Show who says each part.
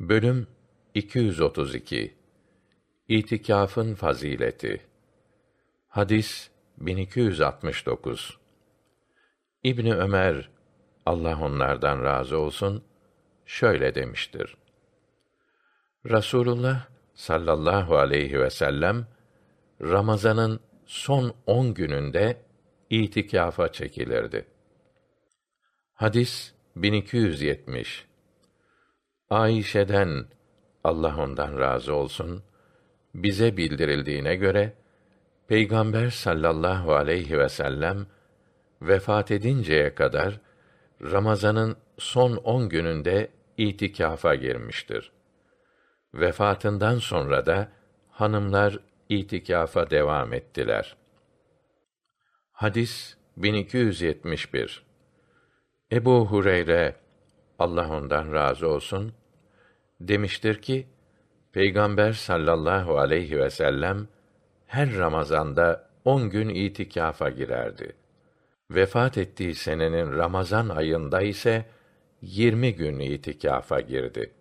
Speaker 1: Bölüm 232 İtikafın fazileti Hadis 1269 İbni Ömer Allah onlardan razı olsun şöyle demiştir. Rasulullah sallallahu aleyhi ve sellem Ramazan'ın son on gününde itikafa çekilirdi. Hadis 1270 Ayşe'den Allah ondan razı olsun bize bildirildiğine göre Peygamber sallallahu aleyhi ve sellem vefat edinceye kadar Ramazan'ın son on gününde itikafa girmiştir. Vefatından sonra da hanımlar itikafa devam ettiler. Hadis 1271 Ebu Hureyre Allah ondan razı olsun demiştir ki Peygamber sallallahu aleyhi ve sellem her Ramazanda on gün itikafa girerdi. Vefat ettiği senenin Ramazan ayında ise yirmi gün itikafa girdi.